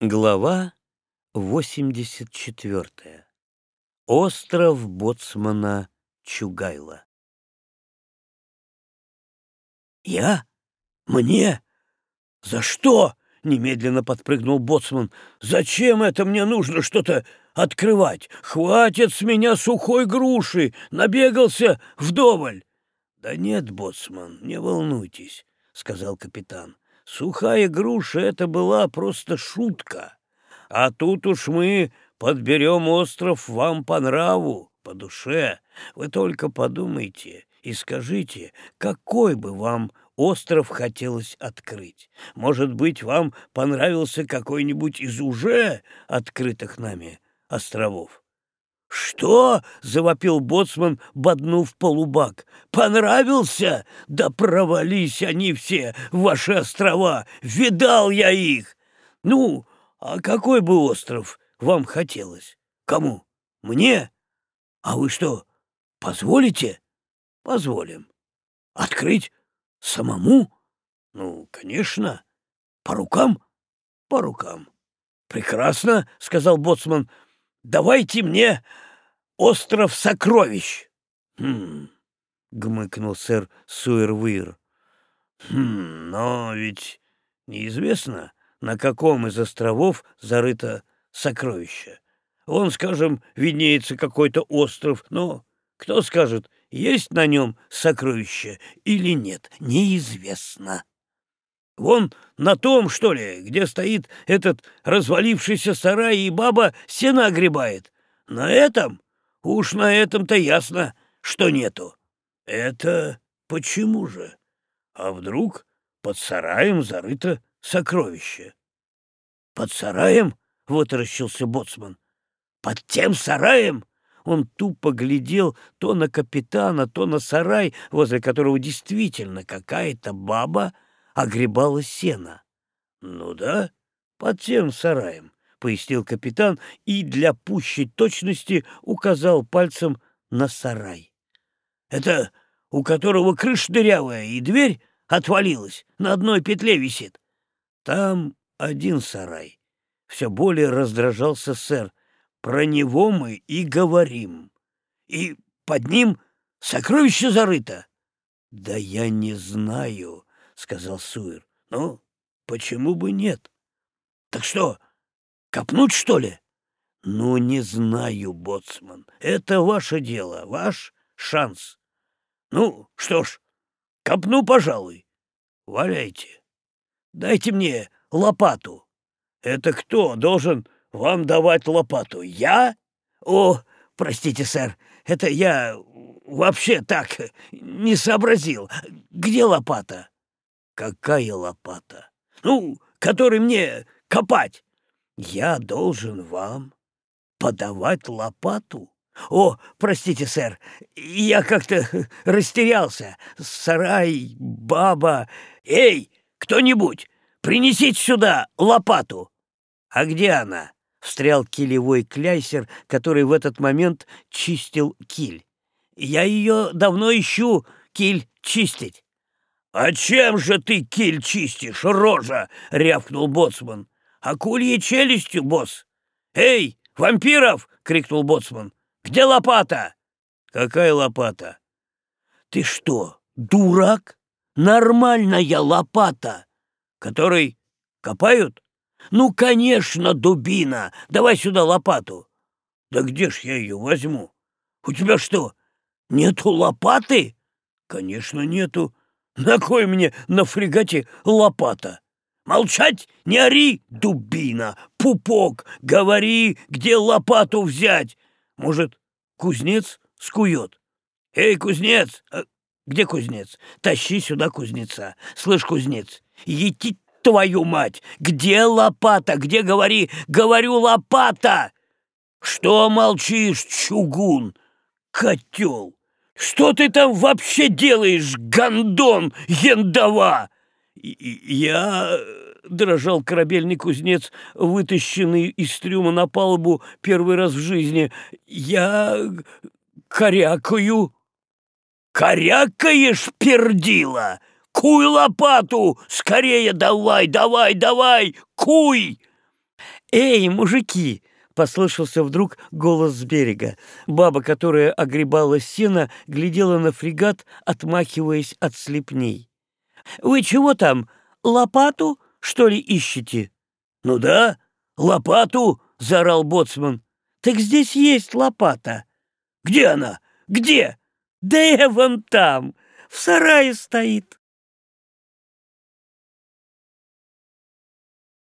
Глава 84. Остров боцмана Чугайла. «Я? Мне? За что?» — немедленно подпрыгнул боцман. «Зачем это мне нужно что-то открывать? Хватит с меня сухой груши! Набегался вдоволь!» «Да нет, боцман, не волнуйтесь», — сказал капитан. Сухая груша — это была просто шутка. А тут уж мы подберем остров вам по нраву, по душе. Вы только подумайте и скажите, какой бы вам остров хотелось открыть. Может быть, вам понравился какой-нибудь из уже открытых нами островов? «Что?» — завопил боцман, боднув полубак. «Понравился? Да провались они все, ваши острова! Видал я их! Ну, а какой бы остров вам хотелось? Кому? Мне? А вы что, позволите?» «Позволим. Открыть? Самому? Ну, конечно. По рукам? По рукам. Прекрасно, — сказал боцман, — Давайте мне остров сокровищ. Хм, гмыкнул сэр Суэрвир. Хм, но ведь неизвестно, на каком из островов зарыто сокровище. Вон, скажем, виднеется какой-то остров, но кто скажет, есть на нем сокровище или нет, неизвестно. Вон на том, что ли, где стоит этот развалившийся сарай, и баба сена огребает. На этом? Уж на этом-то ясно, что нету. Это почему же? А вдруг под сараем зарыто сокровище? Под сараем? — вытаращился боцман. Под тем сараем? Он тупо глядел то на капитана, то на сарай, возле которого действительно какая-то баба огребала сено. — Ну да, под тем сараем, — пояснил капитан и для пущей точности указал пальцем на сарай. — Это у которого крыша дырявая и дверь отвалилась, на одной петле висит. Там один сарай. Все более раздражался сэр. Про него мы и говорим. И под ним сокровище зарыто. Да я не знаю, сказал Суир. Ну, почему бы нет? Так что, копнуть, что ли? Ну, не знаю, боцман. Это ваше дело, ваш шанс. Ну, что ж, копну, пожалуй. Валяйте. Дайте мне лопату. Это кто должен вам давать лопату? Я? О, простите, сэр, это я вообще так не сообразил. Где лопата? Какая лопата? Ну, который мне копать. Я должен вам подавать лопату? О, простите, сэр, я как-то растерялся. Сарай, баба. Эй, кто-нибудь, принесите сюда лопату. А где она? Встрял килевой кляйсер, который в этот момент чистил киль. Я ее давно ищу, киль чистить. «А чем же ты киль чистишь, рожа?» — рявкнул боцман. «Акульей челюстью, босс!» «Эй, вампиров!» — крикнул боцман. «Где лопата?» «Какая лопата?» «Ты что, дурак? Нормальная лопата!» «Который копают?» «Ну, конечно, дубина! Давай сюда лопату!» «Да где ж я ее возьму? У тебя что, нету лопаты?» «Конечно, нету. На кой мне на фрегате лопата? Молчать, не ори, дубина, пупок, говори, где лопату взять. Может, кузнец скует? Эй, кузнец, а где кузнец? Тащи сюда кузнеца. Слышь, кузнец, ети твою мать, где лопата, где, говори, говорю, лопата? Что молчишь, чугун, котел? Что ты там вообще делаешь, гондон яндова?» «Я...» — дрожал корабельный кузнец, вытащенный из трюма на палубу первый раз в жизни. «Я... корякаю». «Корякаешь, пердила? Куй лопату! Скорее давай, давай, давай! Куй!» «Эй, мужики!» — послышался вдруг голос с берега. Баба, которая огребала сено, глядела на фрегат, отмахиваясь от слепней. «Вы чего там, лопату, что ли, ищете?» «Ну да, лопату!» — заорал боцман. «Так здесь есть лопата». «Где она? Где?» «Да я вон там, в сарае стоит».